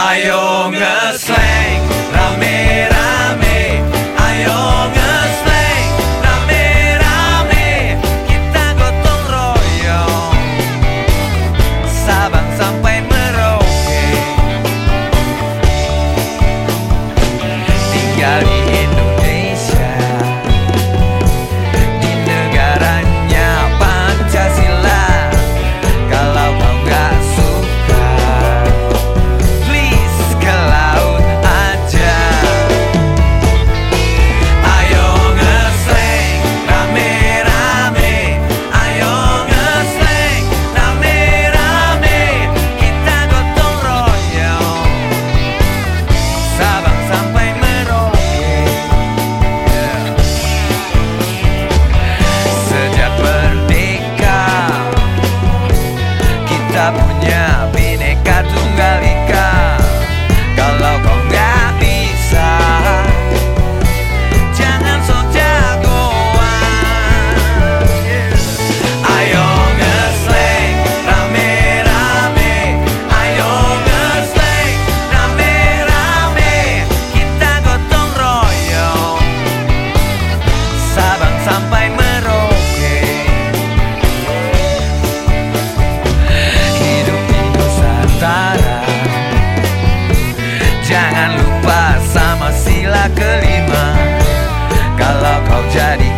I ångrar 냐 비네 까둥가리 sila kelima. Kalau kau jadi